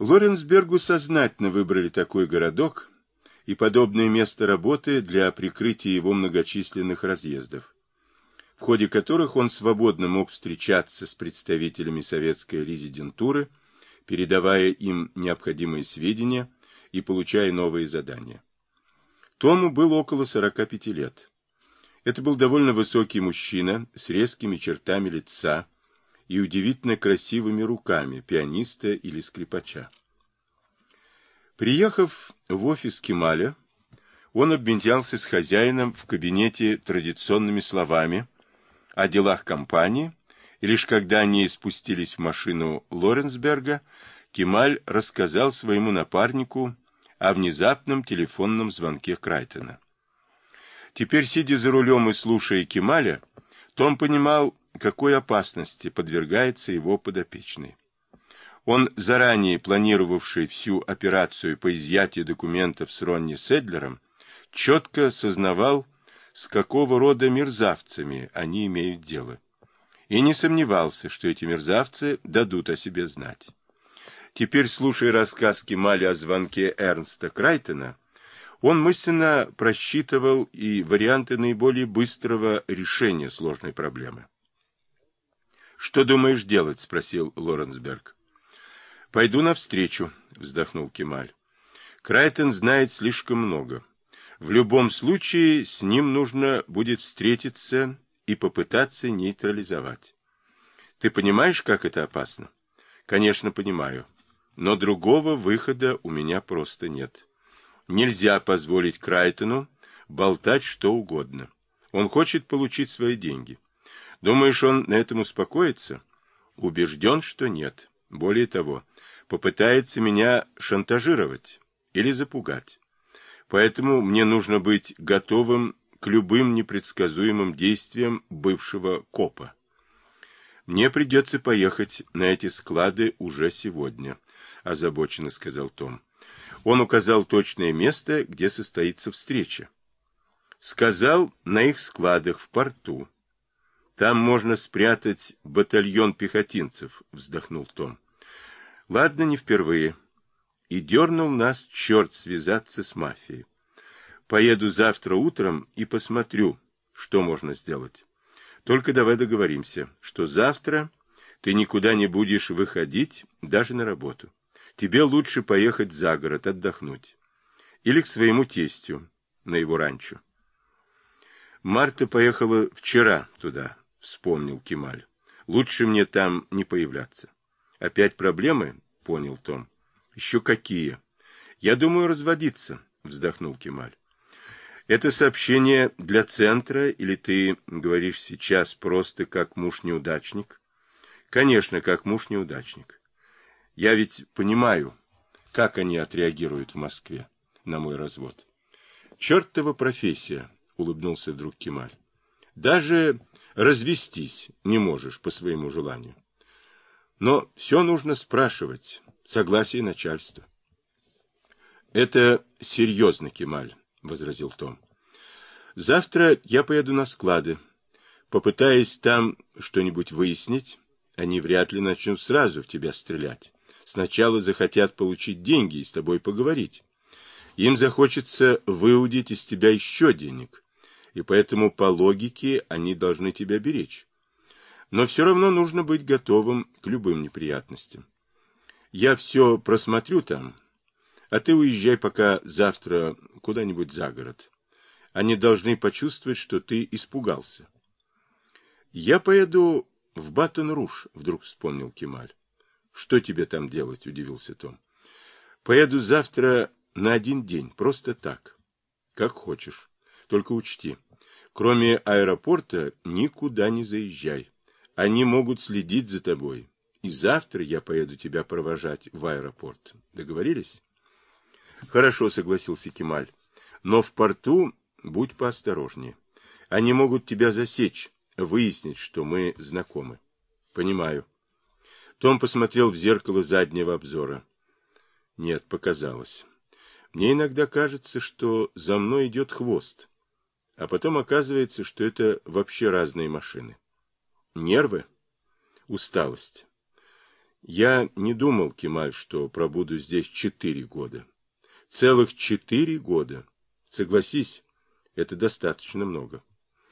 Лоренсбергу сознательно выбрали такой городок и подобное место работы для прикрытия его многочисленных разъездов, в ходе которых он свободно мог встречаться с представителями советской резидентуры, передавая им необходимые сведения и получая новые задания. Тому было около 45 лет. Это был довольно высокий мужчина с резкими чертами лица и удивительно красивыми руками пианиста или скрипача. Приехав в офис Кемаля, он обменялся с хозяином в кабинете традиционными словами о делах компании, и лишь когда они спустились в машину Лоренсберга, Кемаль рассказал своему напарнику о внезапном телефонном звонке Крайтона. Теперь, сидя за рулем и слушая Кемаля, Том понимал, какой опасности подвергается его подопечный. Он, заранее планировавший всю операцию по изъятию документов с Ронни Седлером, четко сознавал, с какого рода мерзавцами они имеют дело. И не сомневался, что эти мерзавцы дадут о себе знать. Теперь, слушая рассказ Кемали о звонке Эрнста Крайтона, он мысленно просчитывал и варианты наиболее быстрого решения сложной проблемы. «Что думаешь делать?» — спросил Лоренсберг. «Пойду навстречу», — вздохнул Кемаль. «Крайтон знает слишком много. В любом случае с ним нужно будет встретиться и попытаться нейтрализовать. Ты понимаешь, как это опасно?» «Конечно, понимаю. Но другого выхода у меня просто нет. Нельзя позволить Крайтону болтать что угодно. Он хочет получить свои деньги. Думаешь, он на этом успокоится? Убежден, что нет. Более того, попытается меня шантажировать или запугать. Поэтому мне нужно быть готовым к любым непредсказуемым действиям бывшего копа. Мне придется поехать на эти склады уже сегодня озабоченно сказал Том. Он указал точное место, где состоится встреча. Сказал, на их складах в порту. Там можно спрятать батальон пехотинцев, вздохнул Том. Ладно, не впервые. И дернул нас черт связаться с мафией. Поеду завтра утром и посмотрю, что можно сделать. Только давай договоримся, что завтра ты никуда не будешь выходить, даже на работу тебе лучше поехать за город отдохнуть. Или к своему тестю на его ранчо. Марта поехала вчера туда, вспомнил Кемаль. Лучше мне там не появляться. Опять проблемы? Понял Том. Еще какие? Я думаю разводиться, вздохнул Кемаль. Это сообщение для центра, или ты говоришь сейчас просто как муж-неудачник? Конечно, как муж-неудачник. Я ведь понимаю, как они отреагируют в Москве на мой развод. Чертова профессия, улыбнулся вдруг Кемаль. Даже развестись не можешь по своему желанию. Но все нужно спрашивать, согласие начальства. Это серьезно, Кемаль, возразил Том. Завтра я поеду на склады. Попытаясь там что-нибудь выяснить, они вряд ли начнут сразу в тебя стрелять сначала захотят получить деньги и с тобой поговорить. Им захочется выудить из тебя еще денег, и поэтому по логике они должны тебя беречь. Но все равно нужно быть готовым к любым неприятностям. Я все просмотрю там, а ты уезжай пока завтра куда-нибудь за город. Они должны почувствовать, что ты испугался. Я поеду в Батон-Руш, вдруг вспомнил Кемаль. Что тебе там делать? Удивился Том. Поеду завтра на один день, просто так. Как хочешь. Только учти, кроме аэропорта никуда не заезжай. Они могут следить за тобой. И завтра я поеду тебя провожать в аэропорт. Договорились? Хорошо, согласился Кемаль. Но в порту будь поосторожнее. Они могут тебя засечь, выяснить, что мы знакомы. Понимаю. Том посмотрел в зеркало заднего обзора. Нет, показалось. Мне иногда кажется, что за мной идет хвост. А потом оказывается, что это вообще разные машины. Нервы? Усталость. Я не думал, Кемаль, что пробуду здесь четыре года. Целых четыре года. Согласись, это достаточно много.